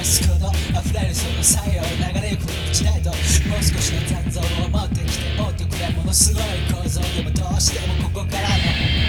らすほど溢れるその作用流れゆく時代ともう少しの残像を持ってきてもっとくれものすごい構造でもどうしてもここからの